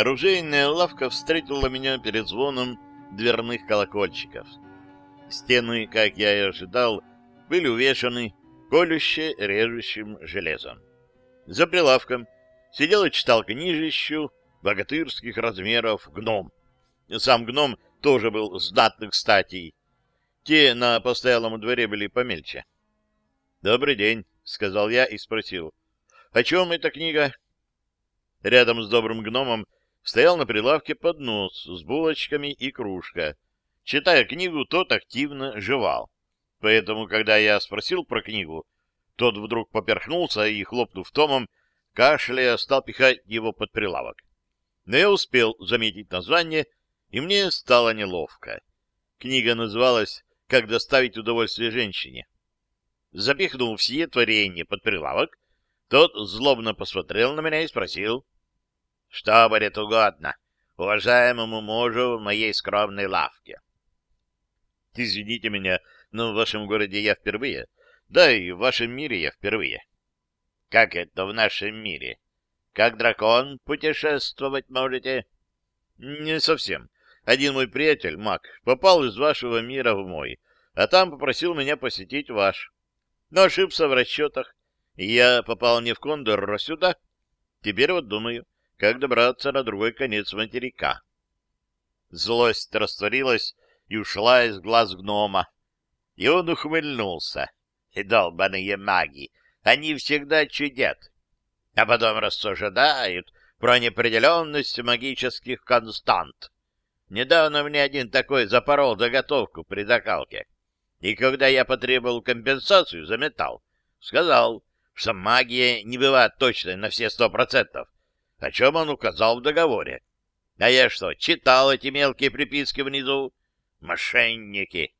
Оружейная лавка встретила меня перед звоном дверных колокольчиков. Стены, как я и ожидал, были увешаны колюще-режущим железом. За прилавком сидел и читал книжищу богатырских размеров гном. Сам гном тоже был знатных статей. Те на постоялом дворе были помельче. — Добрый день, — сказал я и спросил. — О чем эта книга? Рядом с добрым гномом стоял на прилавке поднос с булочками и кружка. Читая книгу, тот активно жевал. Поэтому, когда я спросил про книгу, тот вдруг поперхнулся и, хлопнув томом, кашляя, стал пихать его под прилавок. Но я успел заметить название, и мне стало неловко. Книга называлась «Как доставить удовольствие женщине». Запихнув все творения под прилавок, тот злобно посмотрел на меня и спросил, «Что будет угодно уважаемому мужу в моей скромной лавке?» «Извините меня, но в вашем городе я впервые, да и в вашем мире я впервые». «Как это в нашем мире? Как дракон путешествовать можете?» «Не совсем. Один мой приятель, маг, попал из вашего мира в мой, а там попросил меня посетить ваш. Но ошибся в расчетах, я попал не в Кондор, а сюда. Теперь вот думаю, как добраться на другой конец материка. Злость растворилась и ушла из глаз гнома. И он ухмыльнулся. И долбаные маги, они всегда чудят. А потом рассуждают про неопределенность магических констант. Недавно мне один такой запорол заготовку при закалке. И когда я потребовал компенсацию за металл, сказал, что магия не бывает точной на все сто процентов, о чем он указал в договоре. А я что, читал эти мелкие приписки внизу? Мошенники!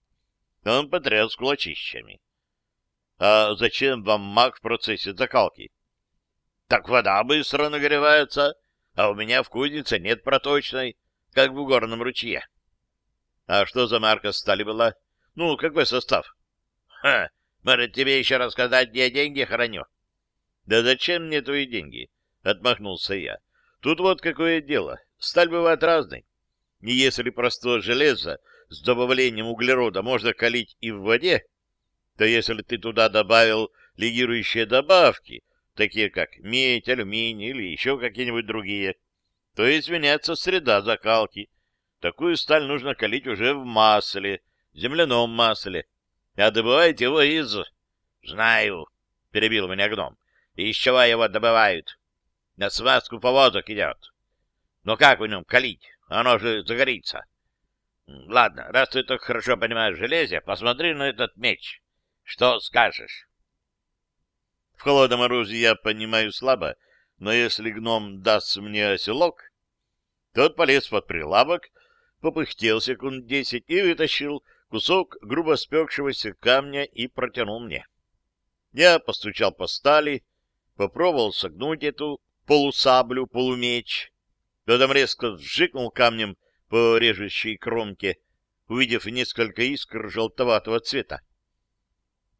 Он потряс кулачищами. А зачем вам маг в процессе закалки? Так вода быстро нагревается, а у меня в кузнице нет проточной, как в угорном ручье. А что за марка стали была? Ну, какой состав? Ха, может, тебе еще рассказать, где я деньги храню? Да зачем мне твои деньги? Отмахнулся я. Тут вот какое дело. Сталь бывает разной. И если простое железо с добавлением углерода можно калить и в воде, то если ты туда добавил легирующие добавки, такие как медь, алюминий или еще какие-нибудь другие, то изменяется среда закалки. Такую сталь нужно калить уже в масле, земляном масле. А добывают его из... — Знаю, — перебил меня гном. — Из чего его добывают? На связку повозок идет. Но как в нем калить? Оно же загорится. Ладно, раз ты так хорошо понимаешь железе, посмотри на этот меч. Что скажешь? В холодном оружии я понимаю слабо, но если гном даст мне оселок... Тот полез под прилавок, попыхтел секунд десять и вытащил кусок грубо спекшегося камня и протянул мне. Я постучал по стали, попробовал согнуть эту полусаблю, полумеч. Потом резко сжикнул камнем по режущей кромке, увидев несколько искр желтоватого цвета.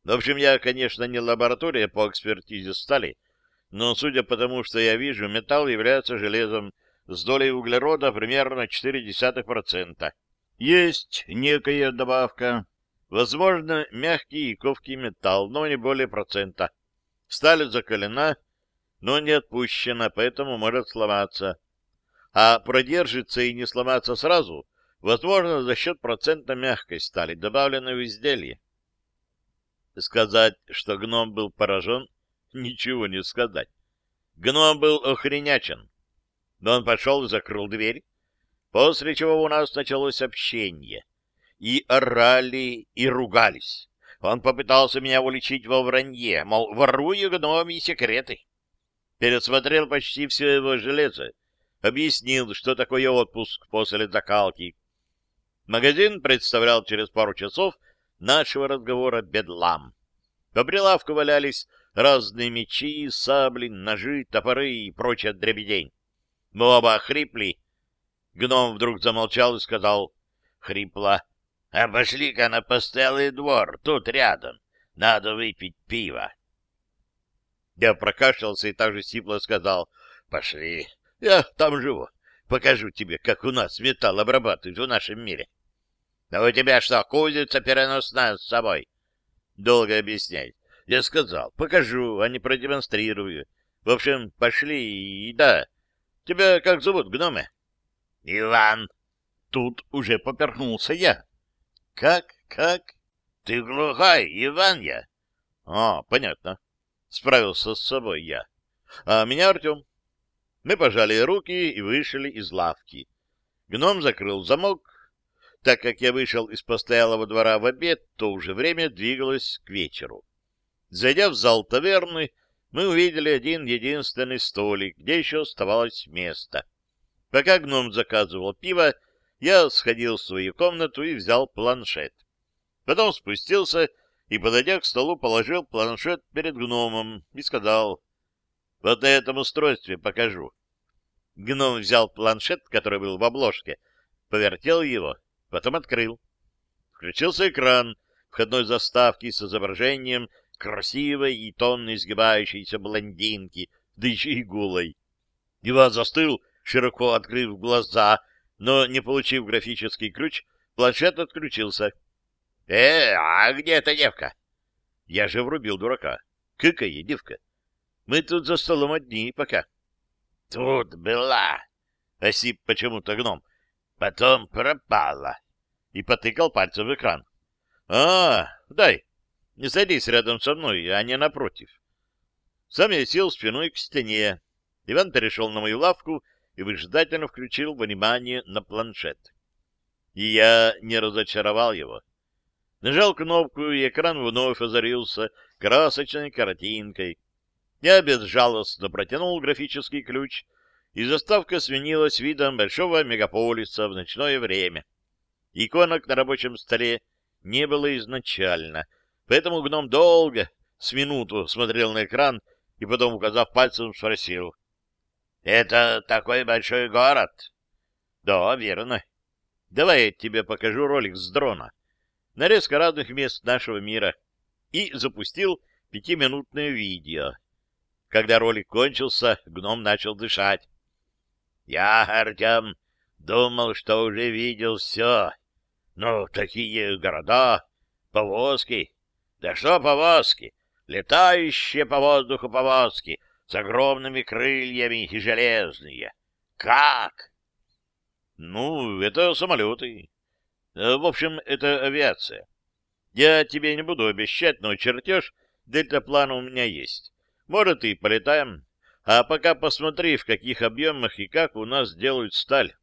В общем, я, конечно, не лаборатория по экспертизе стали, но, судя по тому, что я вижу, металл является железом с долей углерода примерно 0,4%. Есть некая добавка, возможно, мягкий и ковкий металл, но не более процента. Сталь закалена, но не отпущена, поэтому может сломаться. А продержится и не сломаться сразу, возможно, за счет процента мягкой стали, добавленной в изделие. Сказать, что гном был поражен, ничего не сказать. Гном был охренячен. Но он пошел и закрыл дверь, После чего у нас началось общение. И орали, и ругались. Он попытался меня уличить во вранье, мол, ворую гномьи секреты. Пересмотрел почти все его железо. Объяснил, что такое отпуск после закалки. Магазин представлял через пару часов нашего разговора бедлам. По прилавку валялись разные мечи, сабли, ножи, топоры и прочая дребедень. Мы оба хрипли Гном вдруг замолчал и сказал хрипло, «Обошли-ка на постоялый двор, тут рядом. Надо выпить пиво». Я прокашлялся и также сипло сказал, «Пошли, я там живу. Покажу тебе, как у нас металл обрабатывают в нашем мире. А у тебя что, кузница переносная с собой? Долго объяснять. Я сказал, покажу, а не продемонстрирую. В общем, пошли и да. Тебя как зовут, гномы? Иван. Тут уже поперхнулся я. Как, как? Ты глухой, Иван я. А, понятно. Справился с собой я. А меня Артем. Мы пожали руки и вышли из лавки. Гном закрыл замок. Так как я вышел из постоялого двора в обед, то уже время двигалось к вечеру. Зайдя в зал таверны, мы увидели один единственный столик, где еще оставалось место. Пока гном заказывал пиво, я сходил в свою комнату и взял планшет. Потом спустился и, подойдя к столу, положил планшет перед гномом и сказал, «Вот на этом устройстве покажу». Гном взял планшет, который был в обложке, повертел его, потом открыл. Включился экран входной заставки с изображением красивой и тонно изгибающейся блондинки, да еще и голой. Иван застыл, широко открыв глаза, но, не получив графический ключ, планшет отключился. — Э, а где эта девка? — Я же врубил дурака. — Какая девка? Мы тут за столом одни пока. — Тут была, — осип почему-то гном. — Потом пропала. И потыкал пальцем в экран. — А, дай. Не садись рядом со мной, а не напротив. Сам я сел спиной к стене. Иван перешел на мою лавку и выжидательно включил внимание на планшет. И я не разочаровал его. Нажал кнопку, и экран вновь озарился красочной картинкой. Я безжалостно протянул графический ключ, и заставка сменилась видом большого мегаполиса в ночное время. Иконок на рабочем столе не было изначально, поэтому гном долго, с минуту, смотрел на экран и потом, указав пальцем, спросил. — Это такой большой город? — Да, верно. Давай я тебе покажу ролик с дрона. Нарезка разных мест нашего мира. И запустил пятиминутное видео. Когда ролик кончился, гном начал дышать. Я, Артем, думал, что уже видел все. Ну, такие города, повозки. Да что повозки? Летающие по воздуху повозки с огромными крыльями и железные. Как? Ну, это самолеты. Э, в общем, это авиация. Я тебе не буду обещать, но чертеж дельтаплана у меня есть. Может, и полетаем. А пока посмотри, в каких объемах и как у нас делают сталь.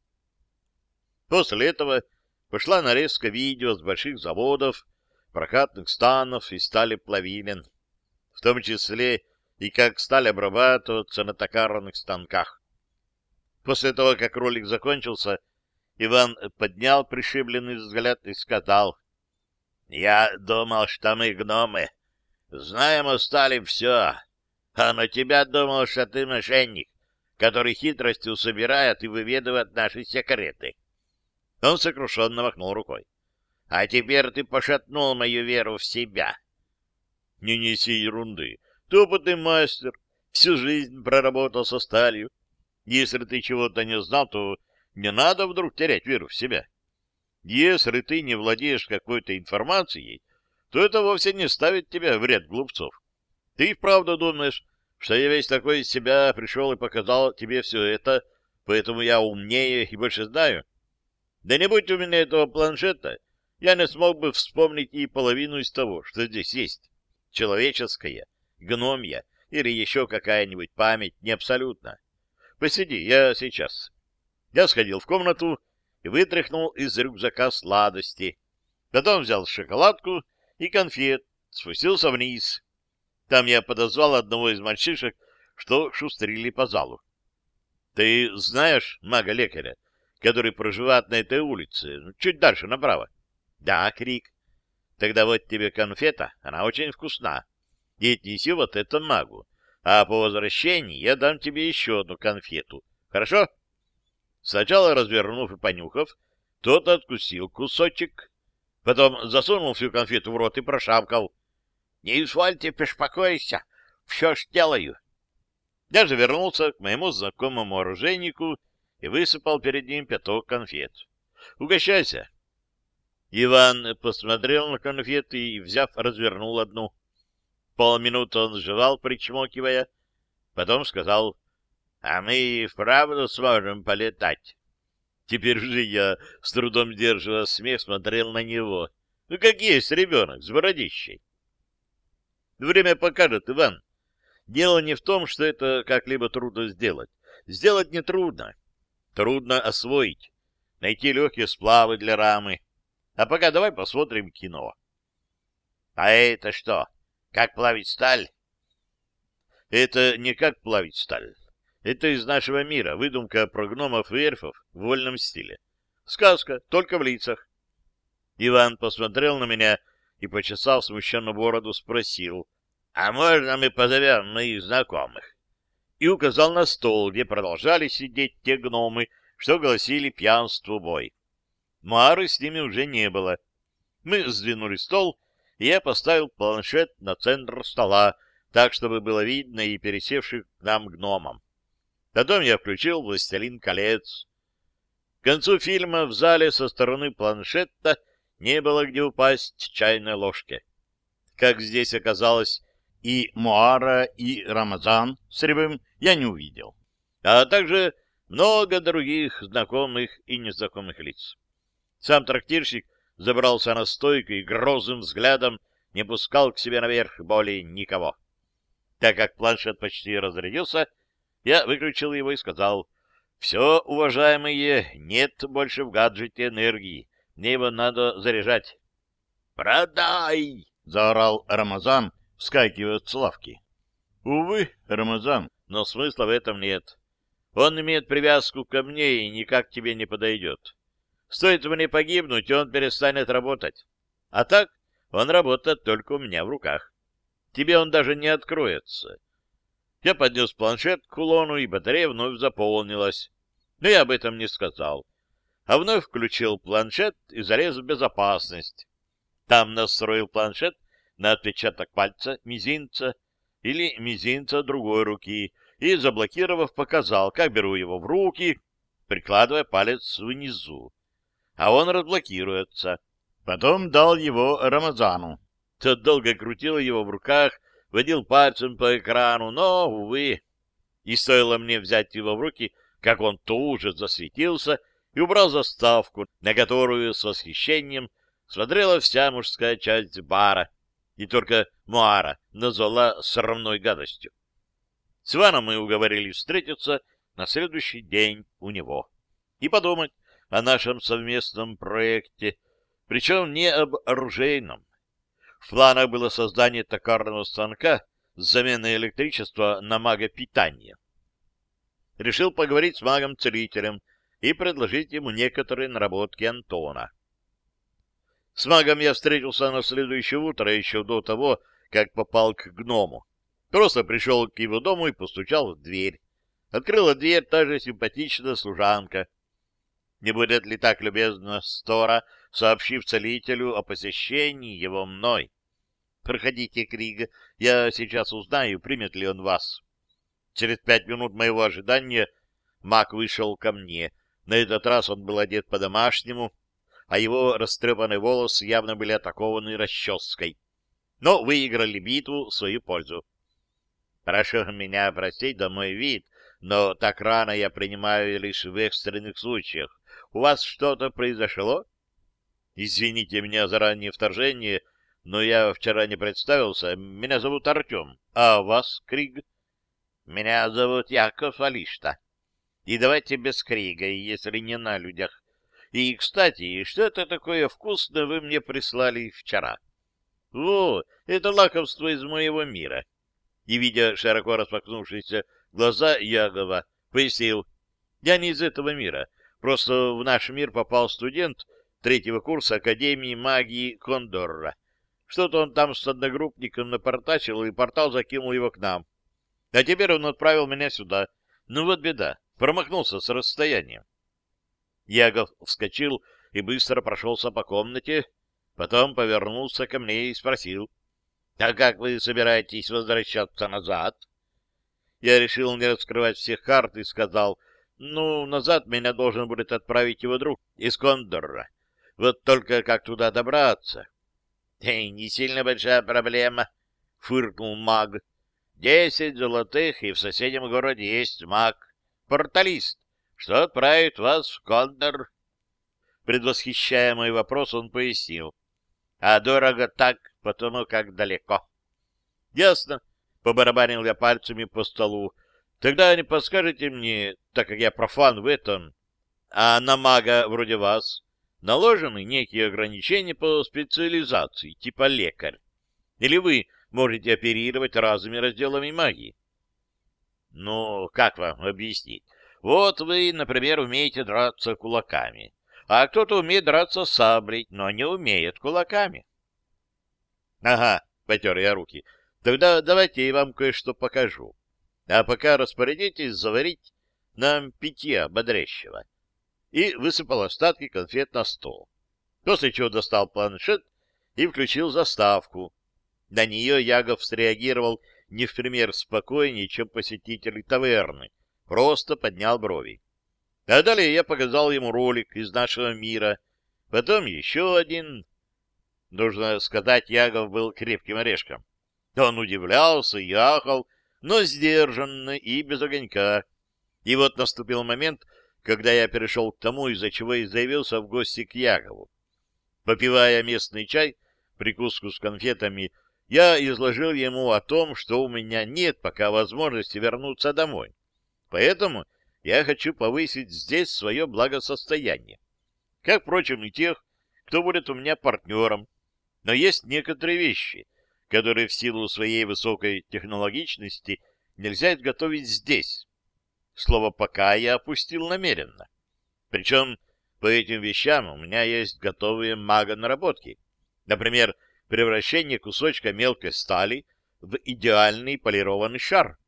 После этого пошла нарезка видео с больших заводов, прокатных станов и стали плавилен, в том числе и как сталь обрабатываться на токарных станках. После того, как ролик закончился, Иван поднял пришибленный взгляд и сказал, «Я думал, что мы гномы, знаем о стали все, а на тебя думал, что ты мошенник, который хитростью собирает и выведывает наши секреты. Он сокрушенно махнул рукой. А теперь ты пошатнул мою веру в себя. Не неси ерунды. Ты опытный мастер, всю жизнь проработал со сталью. Если ты чего-то не знал, то не надо вдруг терять веру в себя. Если ты не владеешь какой-то информацией, то это вовсе не ставит тебя в ряд глупцов. Ты вправду думаешь, что я весь такой из себя пришел и показал тебе все это, поэтому я умнее и больше знаю? Да не будь у меня этого планшета, я не смог бы вспомнить и половину из того, что здесь есть. Человеческая, гномья или еще какая-нибудь память, не абсолютно. Посиди, я сейчас. Я сходил в комнату и вытряхнул из рюкзака сладости. Потом взял шоколадку и конфет, спустился вниз. Там я подозвал одного из мальчишек, что шустрили по залу. — Ты знаешь мага-лекаря, который проживает на этой улице, ну, чуть дальше направо? — Да, Крик. — Тогда вот тебе конфета, она очень вкусна. И отнеси вот это магу. А по возвращении я дам тебе еще одну конфету. Хорошо? Сначала развернув и понюхав, тот откусил кусочек, потом засунул всю конфету в рот и прошамкал. Не извольте беспокойся, все ж делаю. Я же вернулся к моему знакомому оружейнику и высыпал перед ним пяток конфет. «Угощайся!» Иван посмотрел на конфеты и, взяв, развернул одну. Полминуты он жевал, причмокивая, потом сказал, «А мы и вправду сможем полетать». Теперь же я, с трудом сдерживая смех, смотрел на него. Ну, как есть ребенок с бородищей. Время покажет, Иван. Дело не в том, что это как-либо трудно сделать. Сделать не трудно. Трудно освоить. Найти легкие сплавы для рамы. А пока давай посмотрим кино. А это что? Как плавить сталь? Это не как плавить сталь. Это из нашего мира, выдумка про гномов и эльфов в вольном стиле. Сказка, только в лицах. Иван посмотрел на меня и, почесав смущенно бороду, спросил, «А можно мы позовем моих знакомых?» И указал на стол, где продолжали сидеть те гномы, что гласили пьянству бой. Мары с ними уже не было. Мы сдвинули стол, и я поставил планшет на центр стола, так, чтобы было видно и пересевших к нам гномам. Потом я включил «Властелин колец». К концу фильма в зале со стороны планшета не было где упасть чайной ложке. Как здесь оказалось, и Муара, и Рамазан с Рябым я не увидел. А также много других знакомых и незнакомых лиц. Сам трактирщик забрался на стойку и грозным взглядом не пускал к себе наверх более никого. Так как планшет почти разрядился, я выключил его и сказал, «Все, уважаемые, нет больше в гаджете энергии. Мне его надо заряжать. «Продай!» — заорал Рамазан, вскакивая с лавки. «Увы, Рамазан, но смысла в этом нет. Он имеет привязку ко мне и никак тебе не подойдет. Стоит мне погибнуть, он перестанет работать. А так он работает только у меня в руках. Тебе он даже не откроется». Я поднес планшет к кулону, и батарея вновь заполнилась. Но я об этом не сказал а вновь включил планшет и залез в безопасность. Там настроил планшет на отпечаток пальца, мизинца или мизинца другой руки и, заблокировав, показал, как беру его в руки, прикладывая палец внизу. А он разблокируется. Потом дал его Рамазану. Тот долго крутил его в руках, водил пальцем по экрану, но, увы. И стоило мне взять его в руки, как он тут же засветился и убрал заставку, на которую с восхищением смотрела вся мужская часть бара, и только Муара назвала срамной гадостью. С Иваном мы уговорили встретиться на следующий день у него и подумать о нашем совместном проекте, причем не об оружейном. В планах было создание токарного станка с заменой электричества на магопитание. Решил поговорить с магом-целителем, и предложить ему некоторые наработки Антона. С магом я встретился на следующее утро, еще до того, как попал к гному. Просто пришел к его дому и постучал в дверь. Открыла дверь та же симпатичная служанка. Не будет ли так любезно Стора, сообщив целителю о посещении его мной? Проходите, Крига, я сейчас узнаю, примет ли он вас. Через пять минут моего ожидания маг вышел ко мне — на этот раз он был одет по-домашнему, а его растрепанные волосы явно были атакованы расческой. Но выиграли битву в свою пользу. Прошу меня простить за мой вид, но так рано я принимаю лишь в экстренных случаях. У вас что-то произошло? Извините меня за раннее вторжение, но я вчера не представился. Меня зовут Артем. А вас, Криг? Меня зовут Яков Алишта. И давайте без крига, если не на людях. И, кстати, что это такое вкусное вы мне прислали вчера? О, это лакомство из моего мира. И, видя широко распахнувшиеся глаза Ягова, пояснил, я не из этого мира, просто в наш мир попал студент третьего курса Академии магии Кондорра. Что-то он там с одногруппником напортачил, и портал закинул его к нам. А теперь он отправил меня сюда. Ну вот беда. Промахнулся с расстояния. Ягов вскочил и быстро прошелся по комнате, потом повернулся ко мне и спросил, «А как вы собираетесь возвращаться назад?» Я решил не раскрывать всех карт и сказал, Ну, назад меня должен будет отправить его друг из Кондора. Вот только как туда добраться? — Эй, не сильно большая проблема, — фыркнул маг. — Десять золотых, и в соседнем городе есть маг, порталист, что отправит вас в Кондор. Предвосхищая мой вопрос, он пояснил. — А дорого так, потому как далеко. — Ясно, — побарабанил я пальцами по столу. — Тогда не подскажете мне, так как я профан в этом, а на мага вроде вас наложены некие ограничения по специализации, типа лекарь? Или вы можете оперировать разными разделами магии? Ну, как вам объяснить? Вот вы, например, умеете драться кулаками, а кто-то умеет драться саблей, но не умеет кулаками. Ага, потер я руки. Тогда давайте я вам кое-что покажу. А пока распорядитесь заварить нам питья бодрящего и высыпал остатки конфет на стол. После чего достал планшет и включил заставку. На нее Ягов среагировал не в пример спокойнее, чем посетители таверны, просто поднял брови. А далее я показал ему ролик из нашего мира, потом еще один. Нужно сказать, Ягов был крепким орешком. Он удивлялся, яхал, но сдержанно и без огонька. И вот наступил момент, когда я перешел к тому, из-за чего и заявился в гости к Якову. Попивая местный чай, прикуску с конфетами, я изложил ему о том, что у меня нет пока возможности вернуться домой. Поэтому я хочу повысить здесь свое благосостояние. Как, впрочем, и тех, кто будет у меня партнером. Но есть некоторые вещи, которые в силу своей высокой технологичности нельзя изготовить здесь. Слово «пока» я опустил намеренно. Причем по этим вещам у меня есть готовые магонаработки. Например, превращение кусочка мелкой стали в идеальный полированный шар.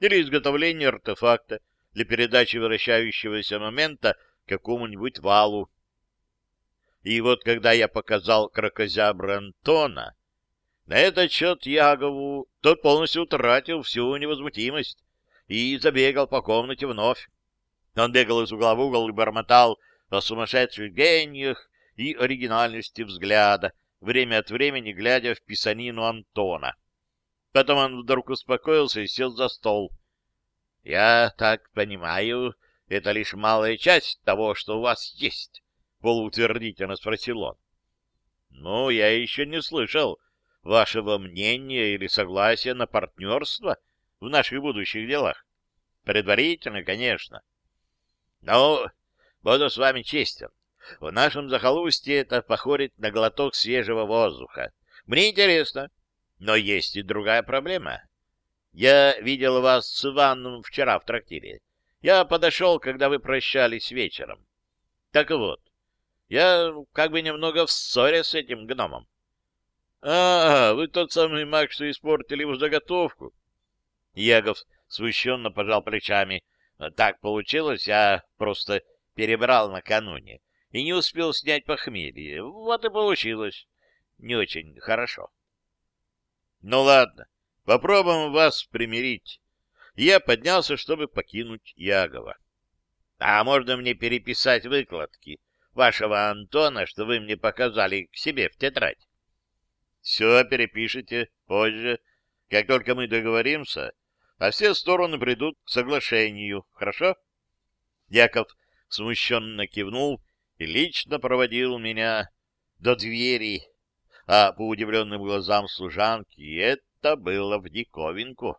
Или изготовление артефакта для передачи вращающегося момента какому-нибудь валу. И вот когда я показал крокозябра Антона, на этот счет Ягову тот полностью утратил всю невозмутимость и забегал по комнате вновь. Он бегал из угла в угол и бормотал о сумасшедших гениях и оригинальности взгляда, время от времени глядя в писанину Антона. Потом он вдруг успокоился и сел за стол. — Я так понимаю, это лишь малая часть того, что у вас есть? — полуутвердительно спросил он. — Ну, я еще не слышал вашего мнения или согласия на партнерство — в наших будущих делах. Предварительно, конечно. Но буду с вами честен. В нашем захолустье это походит на глоток свежего воздуха. Мне интересно, но есть и другая проблема. Я видел вас с Иваном вчера в трактире. Я подошел, когда вы прощались вечером. Так вот, я как бы немного в ссоре с этим гномом. — А, вы тот самый маг, что испортили его заготовку? Егов смущенно пожал плечами. Так получилось, я просто перебрал накануне и не успел снять похмелье. Вот и получилось. Не очень хорошо. Ну ладно, попробуем вас примирить. Я поднялся, чтобы покинуть Ягова. А можно мне переписать выкладки вашего Антона, что вы мне показали к себе в тетрадь? Все перепишите позже. Как только мы договоримся, а все стороны придут к соглашению. Хорошо? Яков смущенно кивнул и лично проводил меня до двери, а по удивленным глазам служанки это было в диковинку.